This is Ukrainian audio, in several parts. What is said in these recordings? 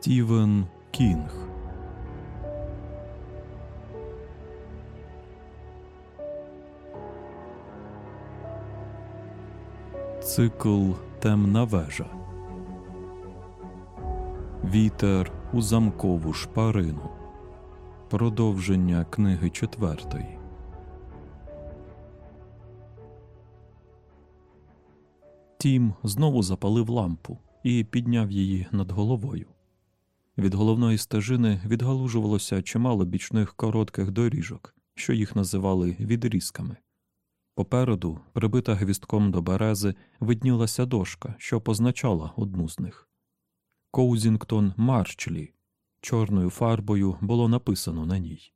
Стівен Кінг. Цикл Темна вежа. Вітер у замкову шпарину. Продовження книги четвертої. Тім знову запалив лампу і підняв її над головою. Від головної стежини відгалужувалося чимало бічних коротких доріжок, що їх називали відрізками. Попереду, прибита гвістком до берези, виднілася дошка, що позначала одну з них. Коузінгтон Марчлі. Чорною фарбою було написано на ній.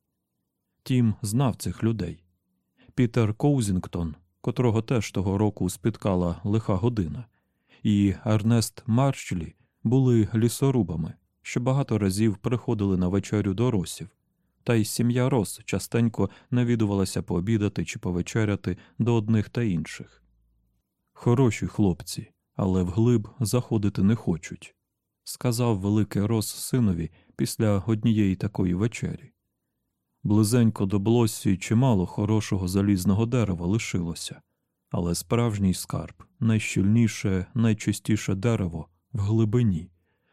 Тім знав цих людей. Пітер Коузінгтон, котрого теж того року спіткала лиха година, і Ернест Марчлі були лісорубами, що багато разів приходили на вечерю до росів, та й сім'я Рос частенько навідувалася пообідати чи повечеряти до одних та інших. Хороші хлопці, але вглиб заходити не хочуть, сказав великий Рос синові після однієї такої вечері. Близенько до Блоссі чимало хорошого залізного дерева лишилося, але справжній скарб найщільніше, найчистіше дерево в глибині,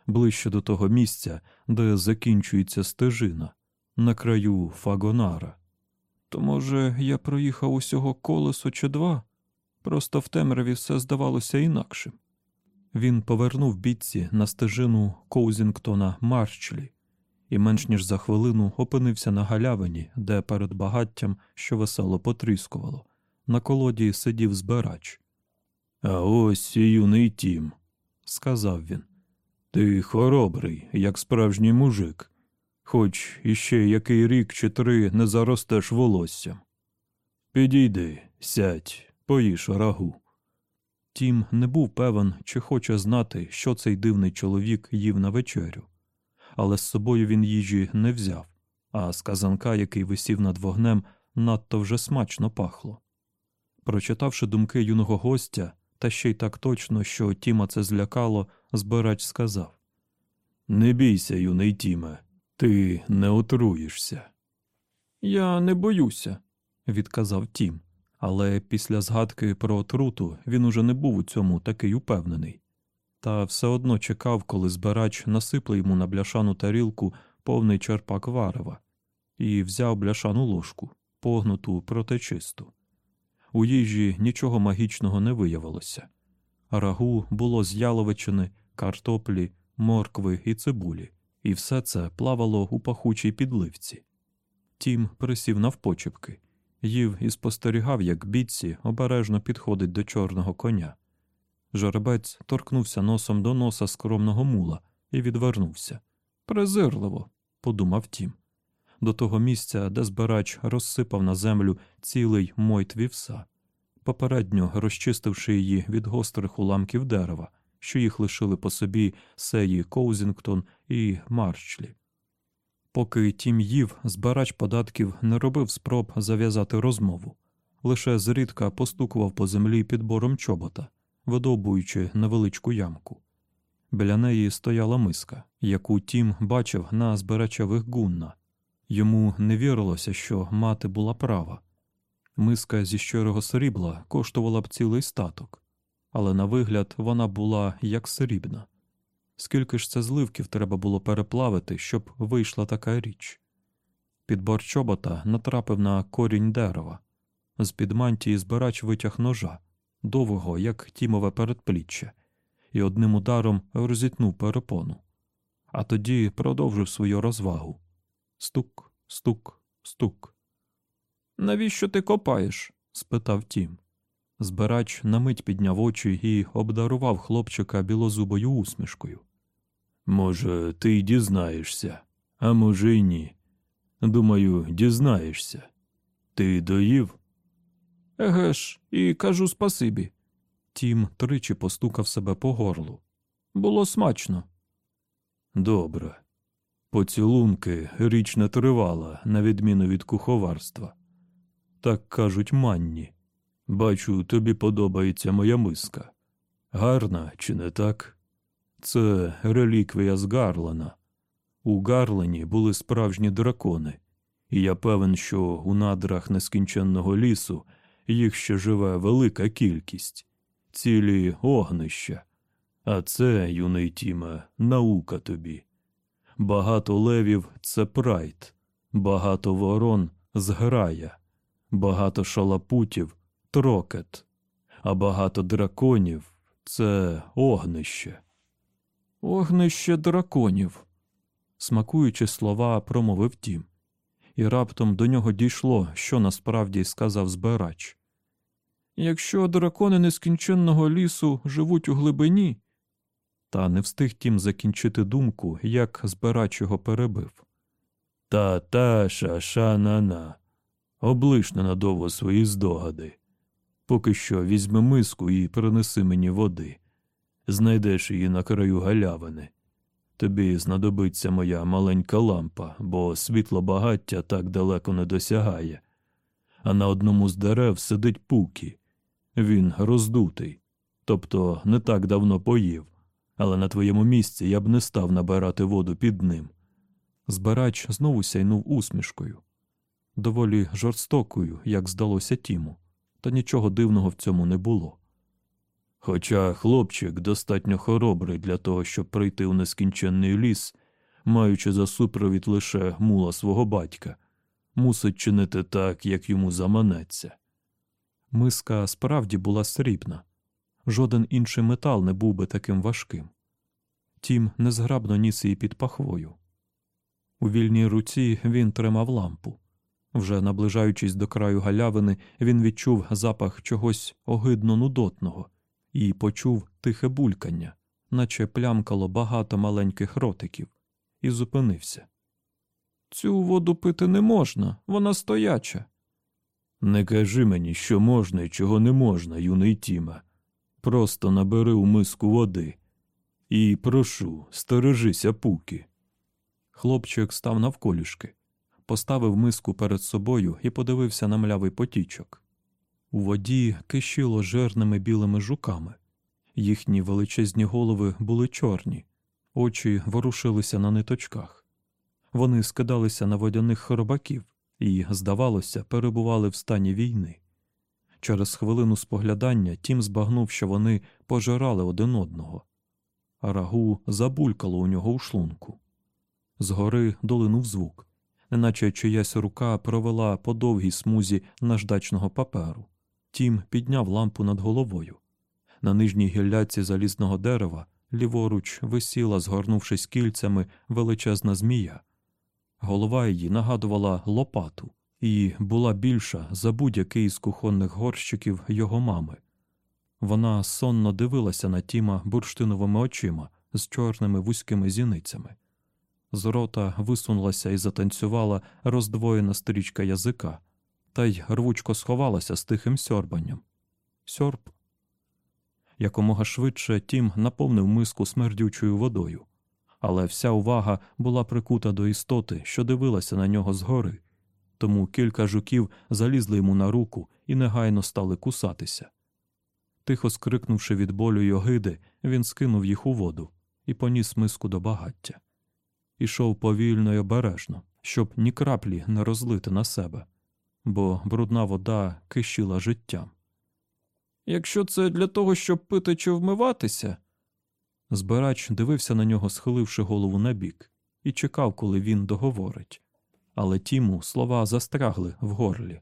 ближче до того місця, де закінчується стежина, на краю фагонара. То, може, я проїхав усього колесо чи два? Просто в темряві все здавалося інакшим. Він повернув бітці на стежину Коузінгтона Марчлі і менш ніж за хвилину опинився на галявині, де перед багаттям, що весело потріскувало, на колоді сидів збирач. А ось і юний тім, сказав він. Ти хоробрий, як справжній мужик, хоч іще який рік чи три не заростеш волоссям. Підійди, сядь, поїж рагу. Тім не був певен, чи хоче знати, що цей дивний чоловік їв на вечерю, але з собою він їжі не взяв, а з казанка, який висів над вогнем, надто вже смачно пахло. Прочитавши думки юного гостя, та ще й так точно, що Тіма це злякало, збирач сказав Не бійся, юний Тіме, ти не отруєшся. Я не боюся, відказав Тім, але після згадки про отруту він уже не був у цьому такий упевнений. Та все одно чекав, коли збирач насипле йому на бляшану тарілку повний черпак варева, і взяв бляшану ложку, погнуту проте чисту. У їжі нічого магічного не виявилося. Рагу було з яловичини, картоплі, моркви і цибулі, і все це плавало у пахучій підливці. Тім присів навпочепки, їв і спостерігав, як бітці обережно підходить до чорного коня. Жеребець торкнувся носом до носа скромного мула і відвернувся. Презирливо, подумав Тім, до того місця, де збирач розсипав на землю цілий мойт вівса, попередньо розчистивши її від гострих уламків дерева, що їх лишили по собі Сеї Коузінгтон і Марчлі. Поки Тім їв, збирач податків не робив спроб зав'язати розмову, лише зрідка постукував по землі підбором чобота, видовбуючи невеличку ямку. Біля неї стояла миска, яку Тім бачив на збирачевих гунна. Йому не вірилося, що мати була права. Миска зі щирого срібла коштувала б цілий статок, але на вигляд вона була як срібна. Скільки ж це зливків треба було переплавити, щоб вийшла така річ? Підбор чобота натрапив на корінь дерева. З під мантії збирач витяг ножа, довгого, як тімове передпліччя, і одним ударом розітнув перепону. А тоді продовжив свою розвагу. Стук, стук, стук. Навіщо ти копаєш? спитав Тім. Збирач на мить підняв очі і обдарував хлопчика білозубою усмішкою. Може, ти й дізнаєшся, а може, й ні. Думаю, дізнаєшся. Ти доїв? Еге ж, і кажу спасибі. Тім тричі постукав себе по горлу. Було смачно. Добре. Поцілунки річ не тривала, на відміну від куховарства. Так кажуть манні. Бачу, тобі подобається моя миска. Гарна, чи не так? Це реліквія з Гарлана, У Гарлені були справжні дракони, і я певен, що у надрах нескінченного лісу їх ще живе велика кількість, цілі огнища. А це, юний Тіме, наука тобі. Багато левів це прайд, багато ворон зграя, багато шалапутів трокет, а багато драконів це огнище. Огнище драконів. Смакуючи слова, промовив тім, і раптом до нього дійшло, що насправді сказав збирач. Якщо дракони нескінченного лісу живуть у глибині, та не встиг тім закінчити думку, як збирач його перебив. Та та ша ша на на. Облиш ненадовго свої здогади. Поки що візьми миску і принеси мені води. Знайдеш її на краю галявини. Тобі знадобиться моя маленька лампа, бо світло багаття так далеко не досягає. А на одному з дерев сидить пукі. Він роздутий, тобто не так давно поїв, але на твоєму місці я б не став набирати воду під ним. Збирач знову сяйнув усмішкою, доволі жорстокою, як здалося Тіму, та нічого дивного в цьому не було. Хоча хлопчик достатньо хоробрий для того, щоб прийти у нескінченний ліс, маючи за супровід лише мула свого батька, мусить чинити так, як йому заманеться. Миска справді була срібна, жоден інший метал не був би таким важким. Тім незграбно ніс її під пахвою. У вільній руці він тримав лампу. Вже наближаючись до краю галявини, він відчув запах чогось огидно нудотного і почув тихе булькання, наче плямкало багато маленьких ротиків, і зупинився. Цю воду пити не можна, вона стояча. Не кажи мені, що можна і чого не можна, юний Тіме. Просто набери у миску води. І прошу, стережися пуки. Хлопчик став навколішки, поставив миску перед собою і подивився на млявий потічок. У воді кишіло жирними білими жуками. Їхні величезні голови були чорні, очі ворушилися на ниточках. Вони скидалися на водяних хоробаків і, здавалося, перебували в стані війни. Через хвилину споглядання тім збагнув, що вони пожирали один одного. Рагу забулькало у нього у шлунку. Згори долинув звук, неначе чиясь рука провела по довгій смузі наждачного паперу. Тім підняв лампу над головою. На нижній гілляці залізного дерева ліворуч висіла, згорнувшись кільцями, величезна змія. Голова її нагадувала лопату і була більша за будь-який із кухонних горщиків його мами. Вона сонно дивилася на Тіма бурштиновими очима з чорними вузькими зіницями. З рота висунулася і затанцювала роздвоєна стрічка язика, та й рвучко сховалася з тихим сьорбанням. Сьорб. Якомога швидше Тім наповнив миску смердючою водою, але вся увага була прикута до істоти, що дивилася на нього згори, тому кілька жуків залізли йому на руку і негайно стали кусатися. Тихо скрикнувши від болю й огиди, він скинув їх у воду і поніс миску до багаття. Ішов повільно й обережно, щоб ні краплі не розлити на себе, бо брудна вода кишіла життям. Якщо це для того, щоб пити чи вмиватися. Збирач дивився на нього, схиливши голову набік, і чекав, коли він договорить. Але Тіму слова застрягли в горлі.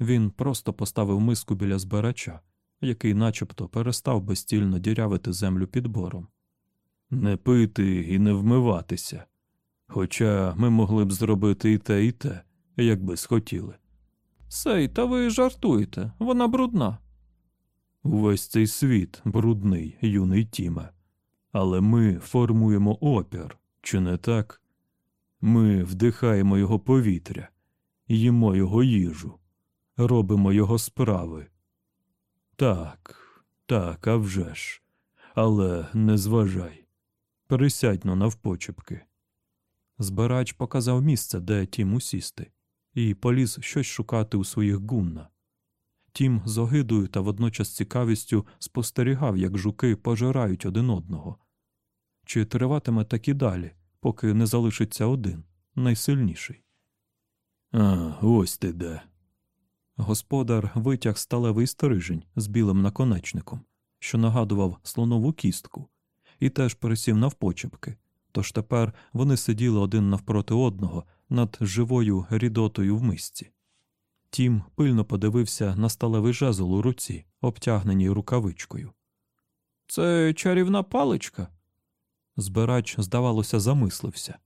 Він просто поставив миску біля збирача, який начебто перестав безцільно дірявити землю підбором. Не пити і не вмиватися. Хоча ми могли б зробити і те, і те, якби схотіли. Сей, та ви жартуєте, вона брудна. Увесь цей світ брудний, юний Тіме. Але ми формуємо опір, чи не так? Ми вдихаємо його повітря, їмо його їжу, робимо його справи. Так, так, а вже ж. Але не зважай. Присядь но навпочепки. Збирач показав місце, де Тім усісти, і поліз щось шукати у своїх гунна. Тім з огидою та водночас цікавістю спостерігав, як жуки пожирають один одного. Чи триватиме так і далі, поки не залишиться один, найсильніший. А, ось ти де. Господар витяг сталевий стрижень з білим наконечником, що нагадував слонову кістку, і теж пересів навпочепки. Тож тепер вони сиділи один навпроти одного над живою рідотою в мисці. Тім пильно подивився на сталевий жезл у руці, обтягненій рукавичкою. Це чарівна паличка. Збирач, здавалося, замислився.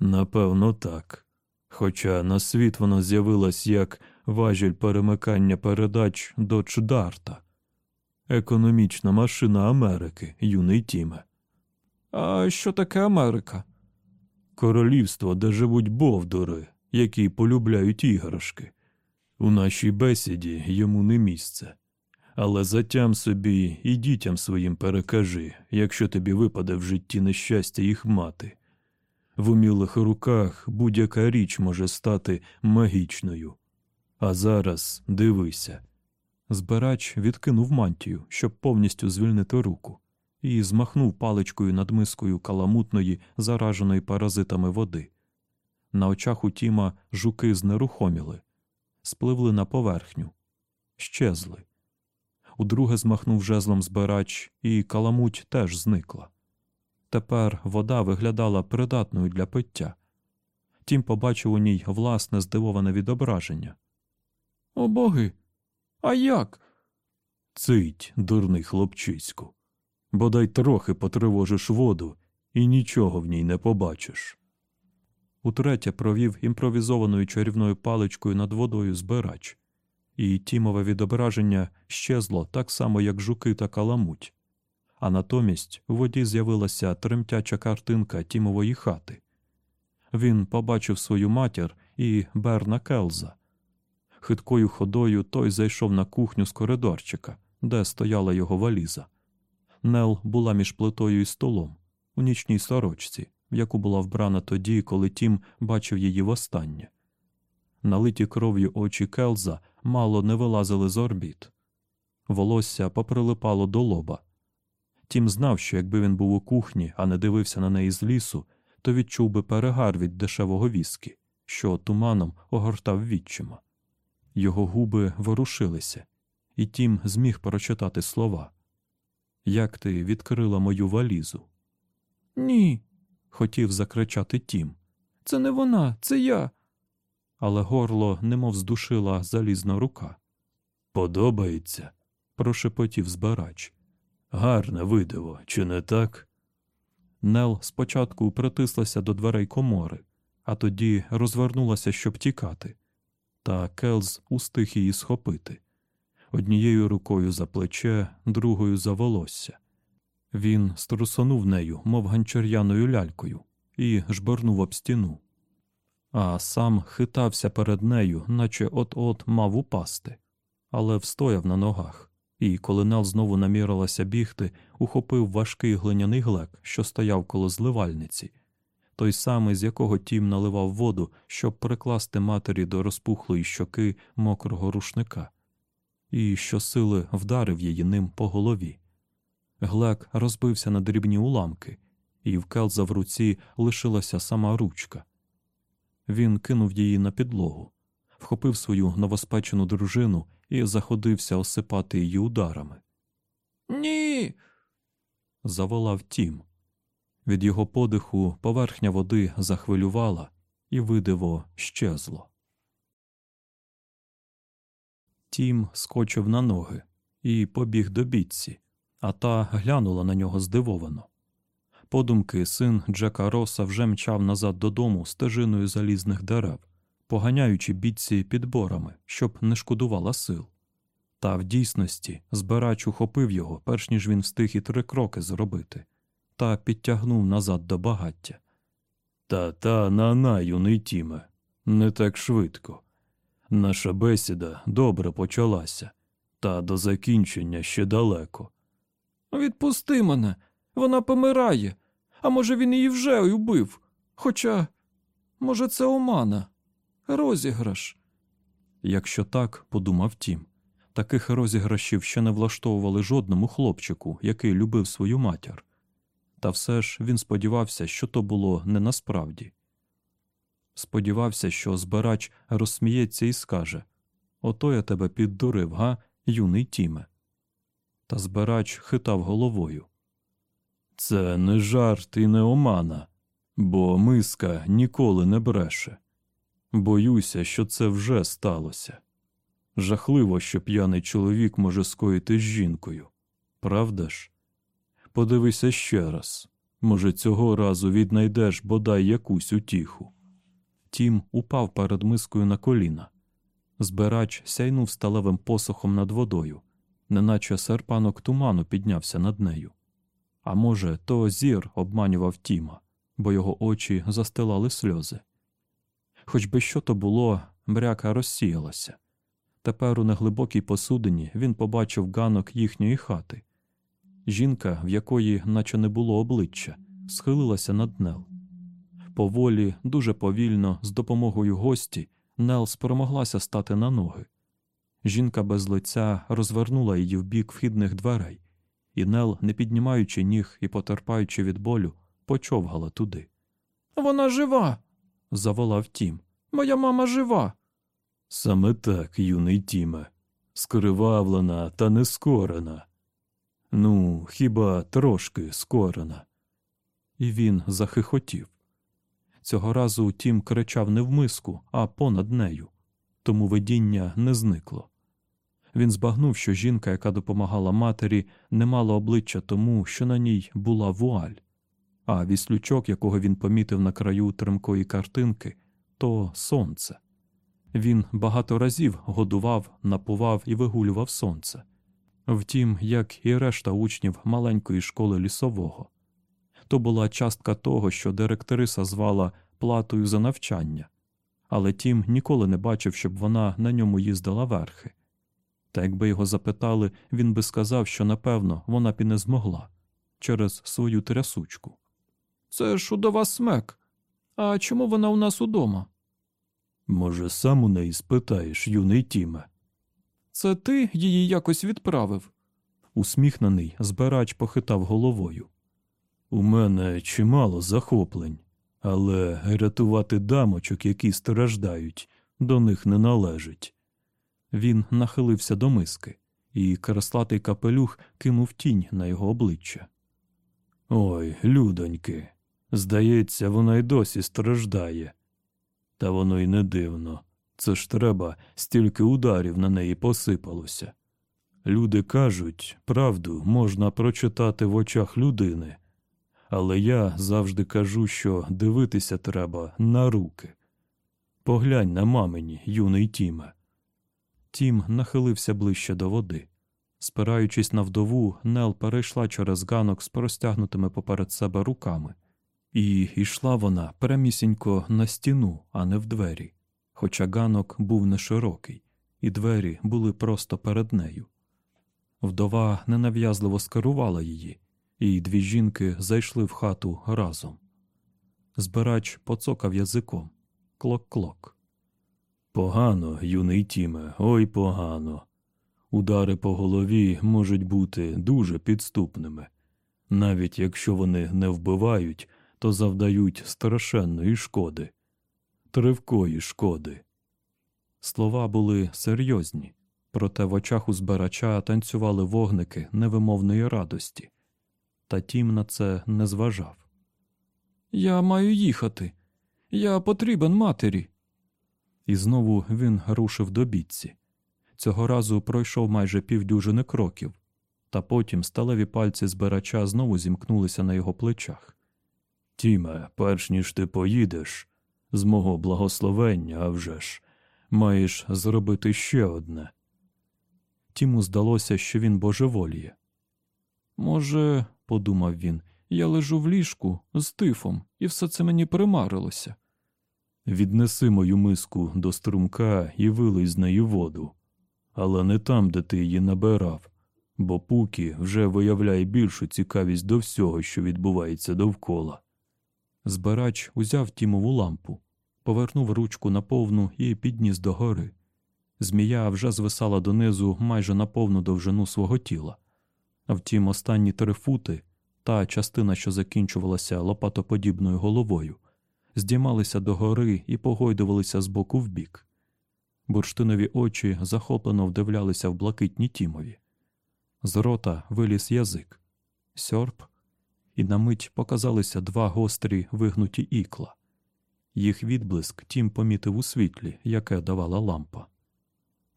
Напевно, так. Хоча на світ воно з'явилось як важіль перемикання передач до Чдарта. Економічна машина Америки, юний Тіме. А що таке Америка? Королівство, де живуть бовдури, які полюбляють іграшки. У нашій бесіді йому не місце. Але затям собі і дітям своїм перекажи, якщо тобі випаде в житті нещастя їх мати. В умілих руках будь-яка річ може стати магічною. А зараз дивися. Збирач відкинув мантію, щоб повністю звільнити руку, і змахнув паличкою над мискою каламутної, зараженої паразитами води. На очах у Тіма жуки знерухоміли, спливли на поверхню, щезли. Удруге змахнув жезлом збирач, і каламуть теж зникла. Тепер вода виглядала придатною для пиття. Тім побачив у ній власне здивоване відображення. О боги! А як? Цить, дурний хлопчиську. Бодай трохи потривожиш воду і нічого в ній не побачиш. Утретє провів імпровізованою чарівною паличкою над водою збирач, і тімове відображення щезло так само, як жуки та каламуть. А натомість у воді з'явилася тремтяча картинка тімової хати. Він побачив свою матір і Берна Келза. Хиткою ходою той зайшов на кухню з коридорчика, де стояла його валіза. Нел була між плитою і столом, у нічній сорочці, в яку була вбрана тоді, коли Тім бачив її востаннє. Налиті кров'ю очі Келза мало не вилазили з орбіт. Волосся поприлипало до лоба. Тім знав, що якби він був у кухні, а не дивився на неї з лісу, то відчув би перегар від дешевого віскі, що туманом огортав відчима. Його губи ворушилися, і Тім зміг прочитати слова. Як ти відкрила мою валізу? Ні. хотів закричати Тім. Це не вона, це я. Але горло немов здушила залізна рука. Подобається, прошепотів збирач. Гарне видиво, чи не так? Нел спочатку притислася до дверей комори, а тоді розвернулася, щоб тікати. Та Келз устиг її схопити однією рукою за плече, другою за волосся. Він струсонув нею, мов ганчар'яною лялькою, і жборнув об стіну. А сам хитався перед нею, наче от-от мав упасти, але встояв на ногах і, коли Нел знову намірилася бігти, ухопив важкий глиняний глек, що стояв коло зливальниці, той самий, з якого тім наливав воду, щоб прикласти матері до розпухлої щоки мокрого рушника, і щосили вдарив її ним по голові. Глек розбився на дрібні уламки, і в келза в руці лишилася сама ручка. Він кинув її на підлогу, вхопив свою новоспечену дружину і заходився осипати її ударами. Ні. заволав тім. Від його подиху поверхня води захвилювала, і видиво щезло. Тім скочив на ноги і побіг до бітці, а та глянула на нього здивовано. Подумки син Джека Роса вже мчав назад додому стежиною залізних дерев, поганяючи бітці підборами, щоб не шкодувала сил. Та в дійсності збирач ухопив його, перш ніж він встиг і три кроки зробити, та підтягнув назад до багаття. Та та на на, юний Тіме, не так швидко. Наша бесіда добре почалася, та до закінчення ще далеко. Відпусти мене, вона помирає. А може, він її вже убив. Хоча, може, це омана, розіграш. Якщо так, подумав Тім, таких розіграшів ще не влаштовували жодному хлопчику, який любив свою матір. Та все ж він сподівався, що то було не насправді. Сподівався, що збирач розсміється і скаже Ото я тебе піддурив, га, юний Тіме. Та збирач хитав головою. Це не жарт і не омана, бо миска ніколи не бреше. Боюся, що це вже сталося. Жахливо, що п'яний чоловік може скоїти з жінкою. Правда ж? Подивися ще раз. Може, цього разу віднайдеш бодай якусь утіху. Тім упав перед мискою на коліна. Збирач сяйнув сталевим посохом над водою, неначе серпанок туману піднявся над нею. А може, то зір обманював Тіма, бо його очі застилали сльози. Хоч би що то було, мряка розсіялася. Тепер у неглибокій посудині він побачив ганок їхньої хати. Жінка, в якої наче не було обличчя, схилилася над Нел. Поволі, дуже повільно, з допомогою гості, Нел спромоглася стати на ноги. Жінка без лиця розвернула її в бік вхідних дверей, і Нел, не піднімаючи ніг і потерпаючи від болю, почовгала туди. Вона жива. заволав Тім. Моя мама жива. Саме так, юний Тіме, скривавлена та не скорена. Ну, хіба трошки скорена. І він захихотів. Цього разу Тім кричав не в миску, а понад нею, тому видіння не зникло. Він збагнув, що жінка, яка допомагала матері, не мала обличчя тому, що на ній була вуаль, а віслючок, якого він помітив на краю тремкої картинки, то сонце. Він багато разів годував, напував і вигулював сонце. Втім, як і решта учнів маленької школи лісового. То була частка того, що директриса звала платою за навчання, але Тім ніколи не бачив, щоб вона на ньому їздила верхи. Та якби його запитали, він би сказав, що напевно вона б і не змогла через свою трясучку. Це ж удова смек. А чому вона у нас удома? Може, сам у неї спитаєш, юний Тіме. Це ти її якось відправив? Усміхнений, збирач похитав головою. У мене чимало захоплень, але рятувати дамочок, які страждають, до них не належить. Він нахилився до миски, і креслатий капелюх кинув тінь на його обличчя. Ой, людоньки, здається, вона й досі страждає. Та воно й не дивно. Це ж треба, стільки ударів на неї посипалося. Люди кажуть, правду можна прочитати в очах людини, але я завжди кажу, що дивитися треба на руки. Поглянь на мамині, юний Тіме. Тім нахилився ближче до води. Спираючись на вдову, Нел перейшла через ганок з простягнутими поперед себе руками, і йшла вона прямісінько на стіну, а не в двері, хоча ганок був не широкий, і двері були просто перед нею. Вдова ненав'язливо скерувала її, і дві жінки зайшли в хату разом. Збирач поцокав язиком клок-клок. Погано, юний Тіме, ой погано. Удари по голові можуть бути дуже підступними. Навіть якщо вони не вбивають, то завдають страшенної шкоди, тривкої шкоди. Слова були серйозні, проте в очах у збирача танцювали вогники невимовної радості. Та тім на це не зважав. Я маю їхати. Я потрібен матері. І знову він рушив до бітці. Цього разу пройшов майже півдюжини кроків, та потім сталеві пальці збирача знову зімкнулися на його плечах. Тіме, перш ніж ти поїдеш, з мого благословення, а вже ж, маєш зробити ще одне. Тіму здалося, що він божеволіє. Може, подумав він, я лежу в ліжку з тифом, і все це мені примарилося. Віднеси мою миску до струмка і вилий з неї воду, але не там, де ти її набирав, бо Пукі вже виявляє більшу цікавість до всього, що відбувається довкола. Збирач узяв тімову лампу, повернув ручку на повну і підніс догори. Змія вже звисала донизу майже на повну довжину свого тіла. А втім, останні три фути та частина, що закінчувалася лопатоподібною головою, здіймалися догори і погойдувалися з боку в бік. Бурштинові очі захоплено вдивлялися в блакитні тімові. З рота виліз язик, сьорб, і на мить показалися два гострі вигнуті ікла. Їх відблиск тім помітив у світлі, яке давала лампа.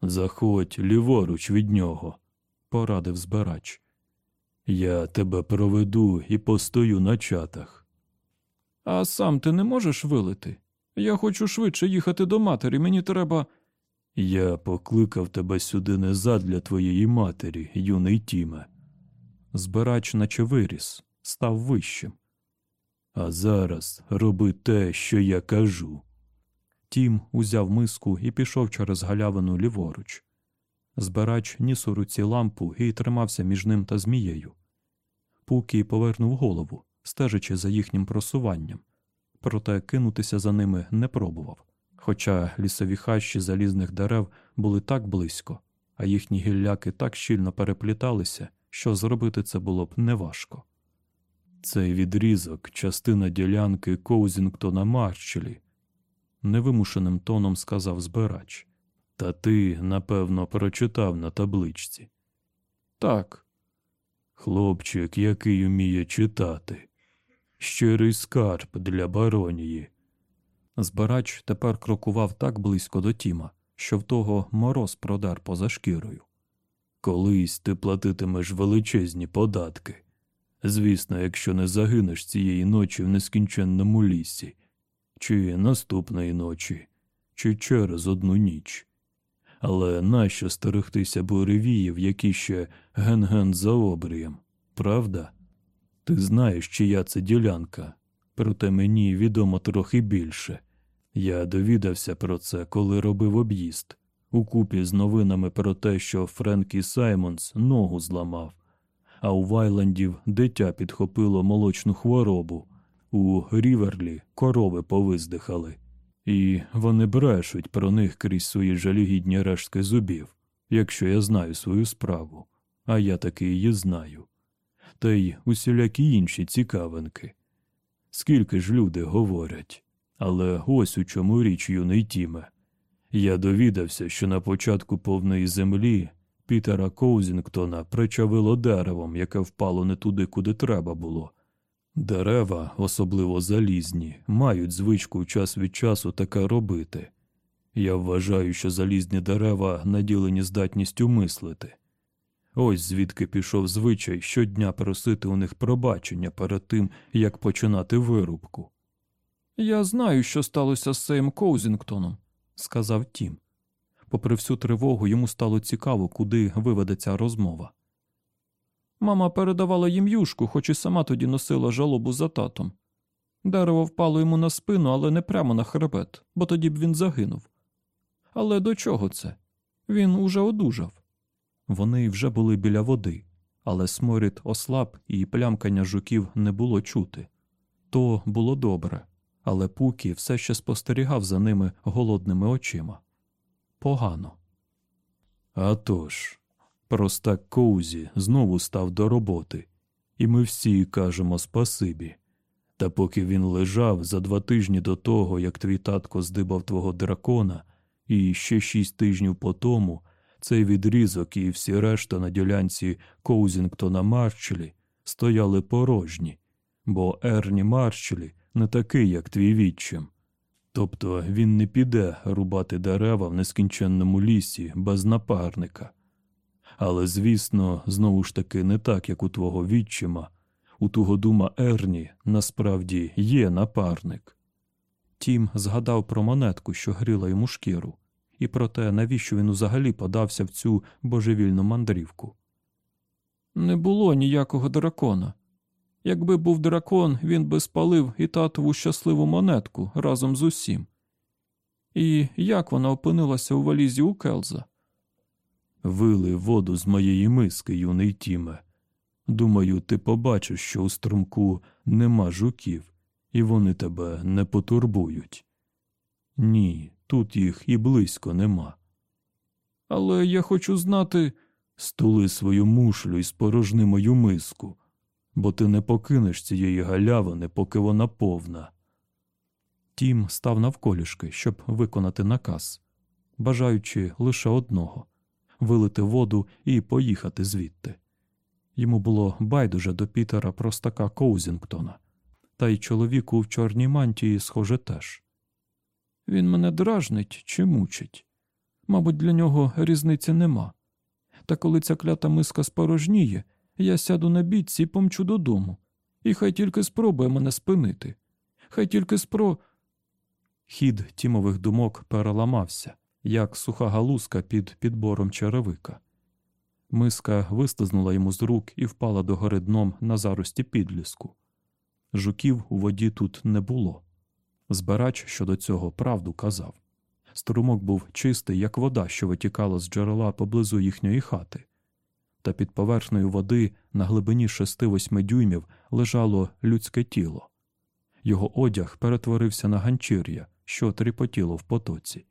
Заходь ліворуч від нього, порадив збирач. Я тебе проведу і постою на чатах. А сам ти не можеш вилити? Я хочу швидше їхати до матері, мені треба. Я покликав тебе сюди не задля твоєї матері, юний Тіме. Збирач, наче виріс, став вищим. А зараз роби те, що я кажу. Тім узяв миску і пішов через галявину ліворуч. Збирач ніс у руці лампу і тримався між ним та змією. Пукі повернув голову, стежачи за їхнім просуванням, проте кинутися за ними не пробував, хоча лісові хащі залізних дерев були так близько, а їхні гілляки так щільно перепліталися, що зробити це було б неважко. Цей відрізок частина ділянки Коузінгтона Марчелі, невимушеним тоном сказав збирач. Та ти, напевно, прочитав на табличці. Так. Хлопчик, який уміє читати. Щирий скарб для баронії. Збирач тепер крокував так близько до Тіма, що в того мороз продар поза шкірою. Колись ти платитимеш величезні податки. Звісно, якщо не загинеш цієї ночі в нескінченному лісі, чи наступної ночі, чи через одну ніч. Але нащо стерегтися буревіїв, які ще ген-ген за обрієм, правда? Ти знаєш, чия це ділянка, проте мені відомо трохи більше. Я довідався про це, коли робив об'їзд, укупі з новинами про те, що Френкі Саймонс ногу зламав, а у Вайландів дитя підхопило молочну хворобу, у Ріверлі корови повиздихали. І вони брешуть про них крізь свої жалюгідні рештки зубів, якщо я знаю свою справу, а я таки її знаю. Та й усілякі інші цікавинки. Скільки ж люди говорять, але ось у чому річ, юний Тіме. Я довідався, що на початку повної землі Пітера Коузінгтона причавило деревом, яке впало не туди, куди треба було. Дерева, особливо залізні, мають звичку час від часу таке робити. Я вважаю, що залізні дерева наділені здатністю мислити. Ось звідки пішов звичай щодня просити у них пробачення перед тим, як починати вирубку. Я знаю, що сталося з цим Коузінгтоном, сказав Тім. Попри всю тривогу, йому стало цікаво, куди виведе ця розмова. Мама передавала їм юшку, хоч і сама тоді носила жалобу за татом. Дерево впало йому на спину, але не прямо на хребет, бо тоді б він загинув. Але до чого це? Він уже одужав. Вони вже були біля води, але сморід ослаб і плямкання жуків не було чути. То було добре, але Пукі все ще спостерігав за ними голодними очима. Погано. «А тож, Простак Коузі знову став до роботи, і ми всі кажемо спасибі. Та поки він лежав за два тижні до того, як твій татко здибав твого дракона, і ще шість тижнів по тому, цей відрізок і всі решта на ділянці Коузінгтона Марчелі стояли порожні, бо Ерні Марчелі не такий, як твій відчим. Тобто він не піде рубати дерева в нескінченному лісі без напарника. Але, звісно, знову ж таки не так, як у твого відчима. У тугодума Ерні насправді є напарник. Тім згадав про монетку, що гріла йому шкіру, і про те, навіщо він взагалі подався в цю божевільну мандрівку. Не було ніякого дракона. Якби був дракон, він би спалив і татову щасливу монетку разом з усім. І як вона опинилася у валізі у Келза? Вили воду з моєї миски, юний Тіме. Думаю, ти побачиш, що у струмку нема жуків, і вони тебе не потурбують. Ні, тут їх і близько нема. Але я хочу знати стули свою мушлю і спорожни мою миску. бо ти не покинеш цієї галявини, поки вона повна. Тім став навколішки, щоб виконати наказ, бажаючи лише одного вилити воду і поїхати звідти. Йому було байдуже до Пітера простака Коузінгтона, та й чоловіку в чорній мантії, схоже, теж. Він мене дражнить чи мучить. Мабуть, для нього різниці нема. Та коли ця клята миска спорожніє, я сяду на бітці і помчу додому. І хай тільки спробує мене спинити. Хай тільки спро. Хід тімових думок переламався, як суха галузка під підбором черевика. Миска вистизнула йому з рук і впала догори дном на зарості підліску. Жуків у воді тут не було. Збирач щодо цього правду казав. Струмок був чистий, як вода, що витікала з джерела поблизу їхньої хати. Та під поверхнею води на глибині шести-восьми дюймів лежало людське тіло. Його одяг перетворився на ганчір'я, що тріпотіло в потоці.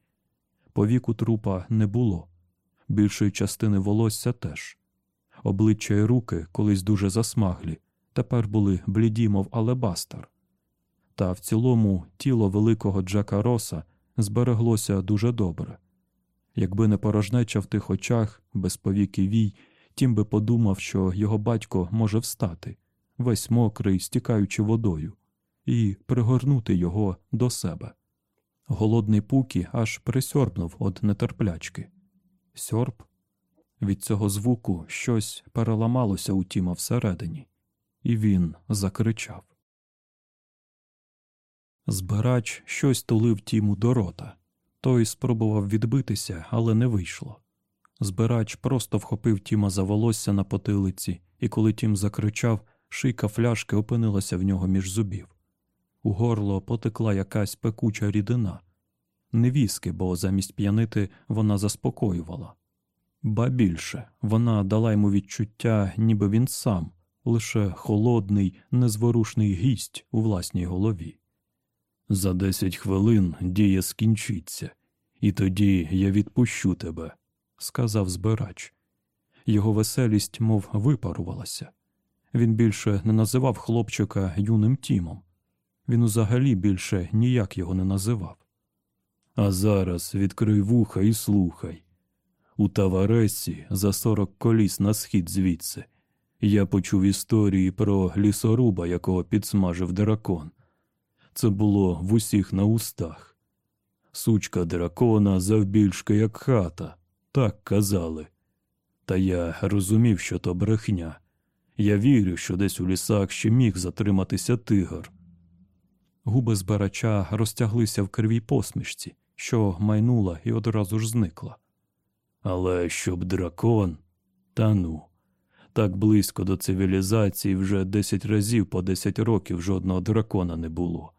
По віку трупа не було, більшої частини волосся теж. Обличчя й руки, колись дуже засмаглі, тепер були бліді, мов алебастер. Та в цілому тіло великого Джека Роса збереглося дуже добре. Якби не порожнеча в тих очах, без повіки вій, тім би подумав, що його батько може встати, весь мокрий, стікаючи водою, і пригорнути його до себе. Голодний пукі аж присьорбнув од нетерплячки. Сьорб? Від цього звуку щось переламалося у Тіма всередині, і він закричав. Збирач щось тулив Тіму до рота. Той спробував відбитися, але не вийшло. Збирач просто вхопив Тіма за волосся на потилиці, і коли Тім закричав, шийка фляшки опинилася в нього між зубів. У горло потекла якась пекуча рідина. Не віски, бо замість п'янити вона заспокоювала. Ба більше вона дала йому відчуття, ніби він сам, лише холодний, незворушний гість у власній голові. За десять хвилин дія скінчиться, і тоді я відпущу тебе, сказав збирач. Його веселість, мов випарувалася. Він більше не називав хлопчика юним Тімом. Він взагалі більше ніяк його не називав. А зараз відкрий вуха і слухай. У Таваресі за сорок коліс на схід звідси. Я почув історії про лісоруба, якого підсмажив дракон. Це було в усіх на устах. Сучка дракона завбільшки, як хата, так казали. Та я розумів, що то брехня. Я вірю, що десь у лісах ще міг затриматися тигр. Губи збирача розтяглися в кривій посмішці, що майнула і одразу ж зникла. Але щоб дракон, та ну, так близько до цивілізації вже десять разів по десять років жодного дракона не було,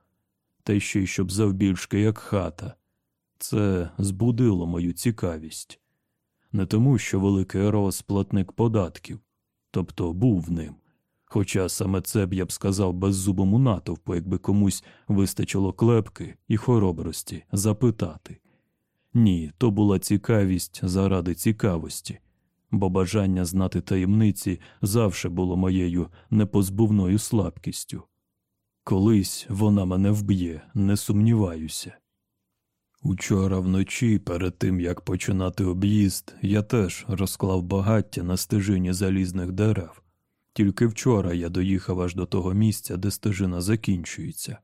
та й ще й щоб завбільшки, як хата. Це збудило мою цікавість. Не тому, що великий Рос платник податків, тобто був ним. Хоча саме це б я б сказав беззубому натовпу, якби комусь вистачило клепки і хоробрості запитати. Ні, то була цікавість заради цікавості, бо бажання знати таємниці завше було моєю непозбувною слабкістю. Колись вона мене вб'є, не сумніваюся. Учора вночі, перед тим як починати об'їзд, я теж розклав багаття на стежині залізних дерев. Тільки вчора я доїхав аж до того місця, де стежина закінчується.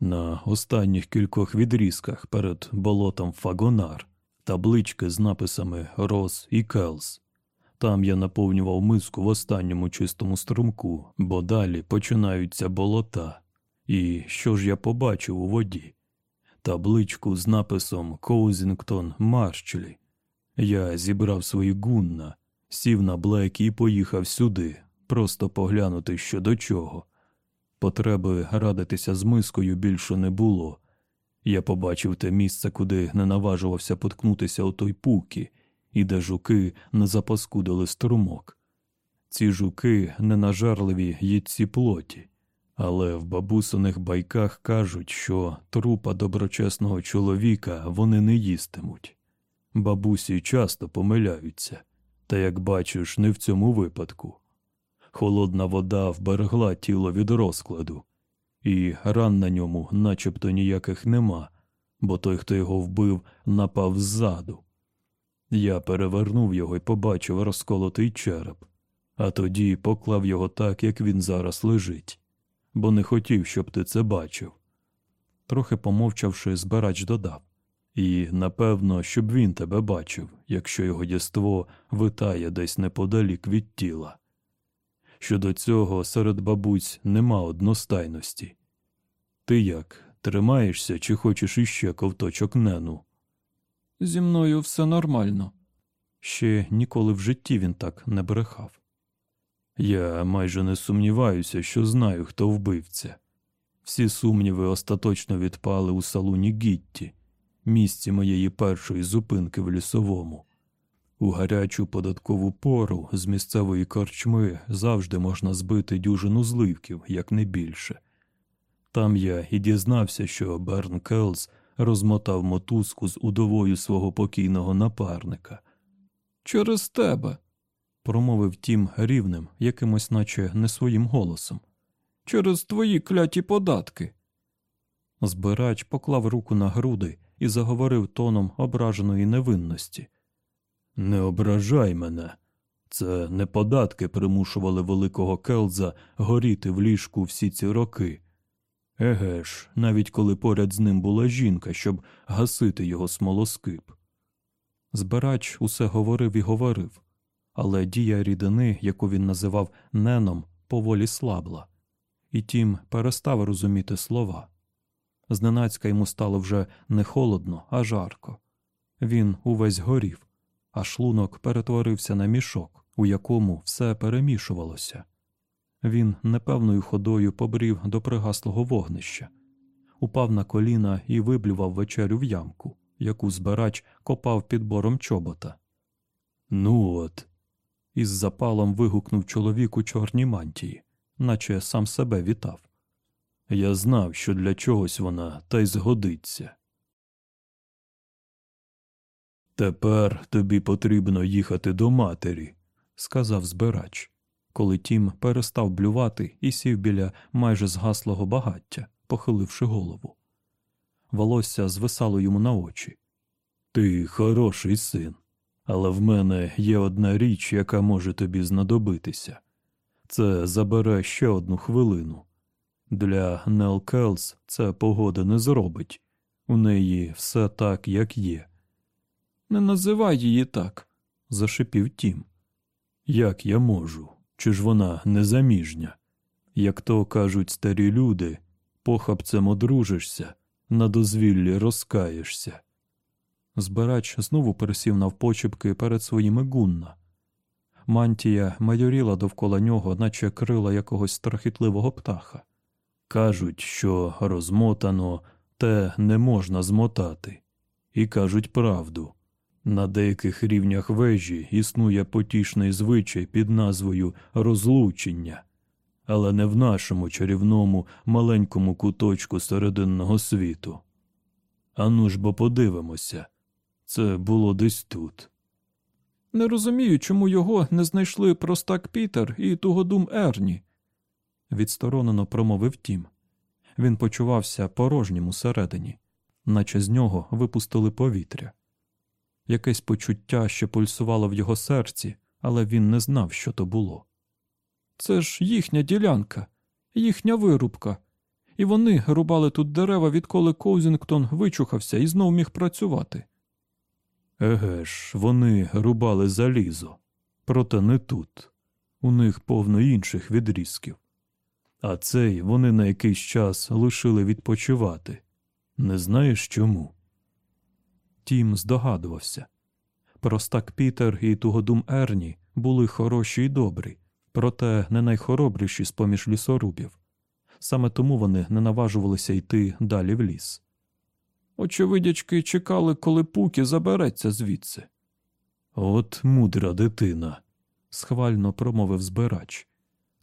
На останніх кількох відрізках перед болотом Фагонар таблички з написами Рос і Келс. Там я наповнював миску в останньому чистому струмку, бо далі починаються болота. І що ж я побачив у воді? Табличку з написом Коузінгтон Марщлі. Я зібрав свої гунна, сів на блекі і поїхав сюди, просто поглянути що до чого. Потреби радитися з мискою більше не було. Я побачив те місце, куди не наважувався поткнутися у той пукі, і де жуки не запаскудили струмок. Ці жуки ненажарливі їдці плоті, але в бабусиних байках кажуть, що трупа доброчесного чоловіка вони не їстимуть. Бабусі часто помиляються, та, як бачиш, не в цьому випадку. Холодна вода вберегла тіло від розкладу, і ран на ньому начебто ніяких нема, бо той, хто його вбив, напав ззаду. Я перевернув його і побачив розколотий череп, а тоді поклав його так, як він зараз лежить, бо не хотів, щоб ти це бачив. Трохи помовчавши, збирач додав і, напевно, щоб він тебе бачив, якщо його дєство витає десь неподалік від тіла. Щодо цього серед бабусь нема одностайності. Ти як, тримаєшся чи хочеш іще ковточок нену? Зі мною все нормально. Ще ніколи в житті він так не брехав. Я майже не сумніваюся, що знаю, хто вбивця. Всі сумніви остаточно відпали у салуні Гітті, місці моєї першої зупинки в лісовому. У гарячу податкову пору з місцевої корчми завжди можна збити дюжину зливків, як не більше. Там я і дізнався, що Берн Келс розмотав мотузку з удовою свого покійного напарника. Через тебе, промовив тім рівним, якимось, наче не своїм голосом. Через твої кляті податки. Збирач поклав руку на груди і заговорив тоном ображеної невинності. Не ображай мене. Це не податки примушували великого Келза горіти в ліжку всі ці роки. Еге ж, навіть коли поряд з ним була жінка, щоб гасити його смолоскип. Збирач усе говорив і говорив, але дія рідини, яку він називав неном, поволі слабла, і тім перестав розуміти слова. Зненацька йому стало вже не холодно, а жарко. Він увесь горів, а шлунок перетворився на мішок, у якому все перемішувалося. Він непевною ходою побрів до пригаслого вогнища, упав на коліна і виблював вечерю в ямку, яку збирач копав під бором чобота. Ну от. Із запалом вигукнув чоловік у чорній мантії, наче сам себе вітав. Я знав, що для чогось вона та й згодиться. Тепер тобі потрібно їхати до матері, сказав збирач, коли тім перестав блювати і сів біля майже згаслого багаття, похиливши голову. Волосся звисало йому на очі. Ти хороший син, але в мене є одна річ, яка може тобі знадобитися. Це забере ще одну хвилину. Для Нел Келс це погода не зробить. У неї все так, як є. Не називай її так, зашипів тім. Як я можу? Чи ж вона незаміжня? Як то кажуть старі люди, похапцем одружишся, на дозвіллі розкаєшся. Збирач знову пересів навпочепки перед своїми гунна. Мантія майоріла довкола нього, наче крила якогось страхітливого птаха. Кажуть, що розмотано те не можна змотати, і кажуть правду. На деяких рівнях вежі існує потішний звичай під назвою розлучення, але не в нашому чарівному маленькому куточку серединного світу. Ану ж бо подивимося це було десь тут. Не розумію, чому його не знайшли простак Пітер і тугодум Ерні, відсторонено промовив тім. Він почувався порожнім усередині, наче з нього випустили повітря. Якесь почуття, що пульсувало в його серці, але він не знав, що то було. Це ж їхня ділянка, їхня вирубка, і вони рубали тут дерева, відколи Коузінгтон вичухався і знов міг працювати. Еге ж, вони рубали залізо, проте не тут. У них повно інших відрізків. А цей вони на якийсь час лишили відпочивати. Не знаєш чому? Тім здогадувався. Простак Пітер і тугодум Ерні були хороші й добрі, проте не найхоробріші з поміж лісорубів. Саме тому вони не наважувалися йти далі в ліс. Очевидячки чекали, коли Пукі забереться звідси. От мудра дитина, схвально промовив збирач.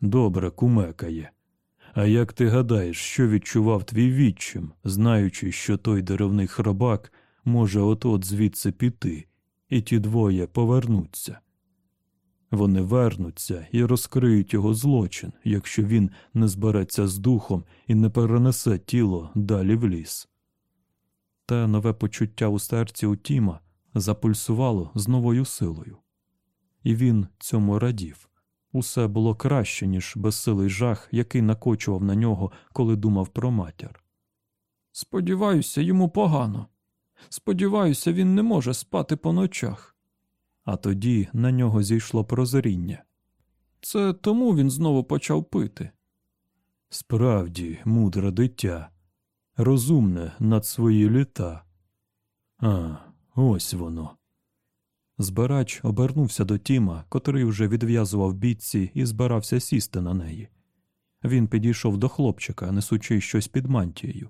Добре кумекає. А як ти гадаєш, що відчував твій відчим, знаючи, що той деревний хробак може от от звідси піти, і ті двоє повернуться? Вони вернуться і розкриють його злочин, якщо він не збереться з духом і не перенесе тіло далі в ліс. Те нове почуття у серці у Тіма запульсувало з новою силою. І він цьому радів. Усе було краще, ніж безсилий жах, який накочував на нього, коли думав про матір. Сподіваюся, йому погано. Сподіваюся, він не може спати по ночах. А тоді на нього зійшло прозріння. Це тому він знову почав пити. Справді, мудре дитя, розумне над свої літа. А, ось воно. Збирач обернувся до Тіма, котрий вже відв'язував бітці і збирався сісти на неї. Він підійшов до хлопчика, несучи щось під мантією.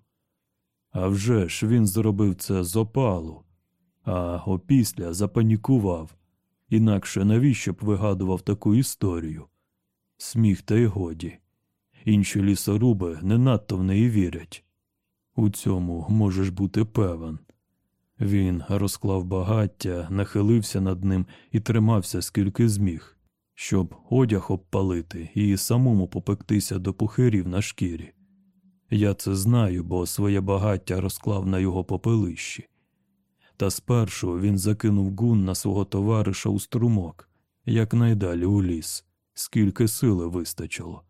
А вже ж він зробив це з опалу, а опісля запанікував. Інакше навіщо б вигадував таку історію? Сміх та й годі. Інші лісоруби не надто в неї вірять. У цьому можеш бути певен. Він розклав багаття, нахилився над ним і тримався скільки зміг, щоб одяг обпалити і самому попектися до пухирів на шкірі. Я це знаю, бо своє багаття розклав на його попелищі. Та спершу він закинув гун на свого товариша у струмок, якнайдалі у ліс, скільки сили вистачило.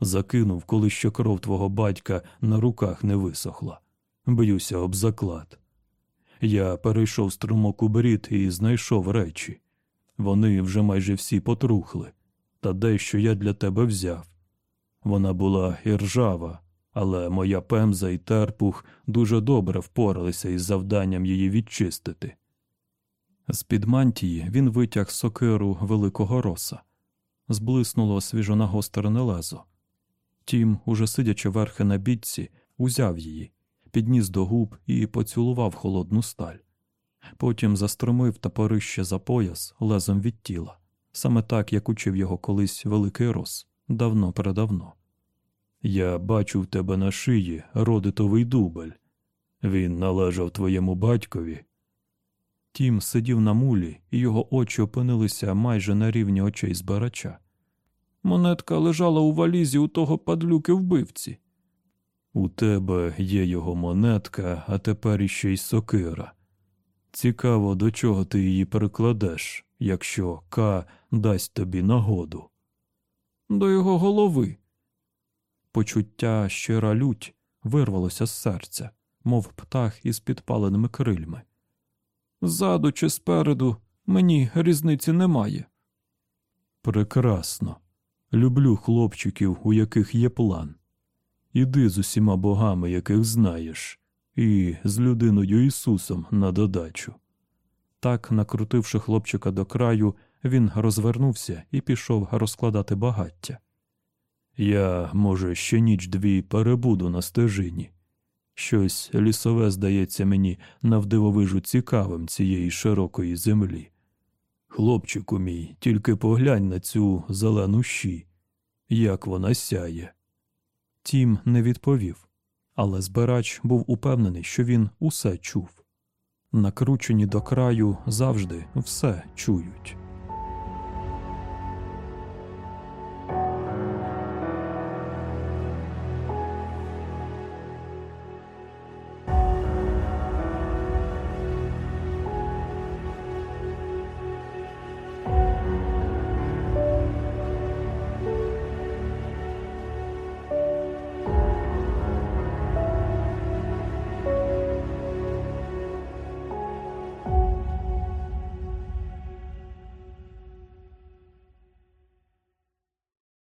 Закинув, коли ще кров твого батька на руках не висохла. Б'юся об заклад. Я перейшов струмок у брід і знайшов речі. Вони вже майже всі потрухли, та дещо я для тебе взяв. Вона була і ржава, але моя пемза і терпух дуже добре впоралися із завданням її відчистити. З під мантії він витяг сокиру великого роса, зблиснуло свіжонагострене лезо. Тім, уже сидячи верхи на бітці, узяв її, підніс до губ і поцілував холодну сталь. Потім застромив топорище за пояс лезом від тіла, саме так, як учив його колись великий рос, давно передавно. Я бачу в тебе на шиї родитовий дубель. Він належав твоєму батькові. Тім сидів на мулі, і його очі опинилися майже на рівні очей збирача. Монетка лежала у валізі у того падлюки вбивці. У тебе є його монетка, а тепер іще й сокира. Цікаво, до чого ти її перекладеш, якщо К дасть тобі нагоду. До його голови. Почуття щира лють вирвалося з серця, мов птах із підпаленими крильми. Ззаду чи спереду мені різниці немає. Прекрасно. Люблю хлопчиків, у яких є план. Іди з усіма богами, яких знаєш, і з людиною Ісусом на додачу. Так, накрутивши хлопчика до краю, він розвернувся і пішов розкладати багаття. Я, може, ще ніч дві перебуду на стежині. Щось лісове здається мені навдивовижу цікавим цієї широкої землі. Хлопчику мій, тільки поглянь на цю зелену щі, як вона сяє. Тім не відповів, але збирач був упевнений, що він усе чув. Накручені до краю завжди все чують.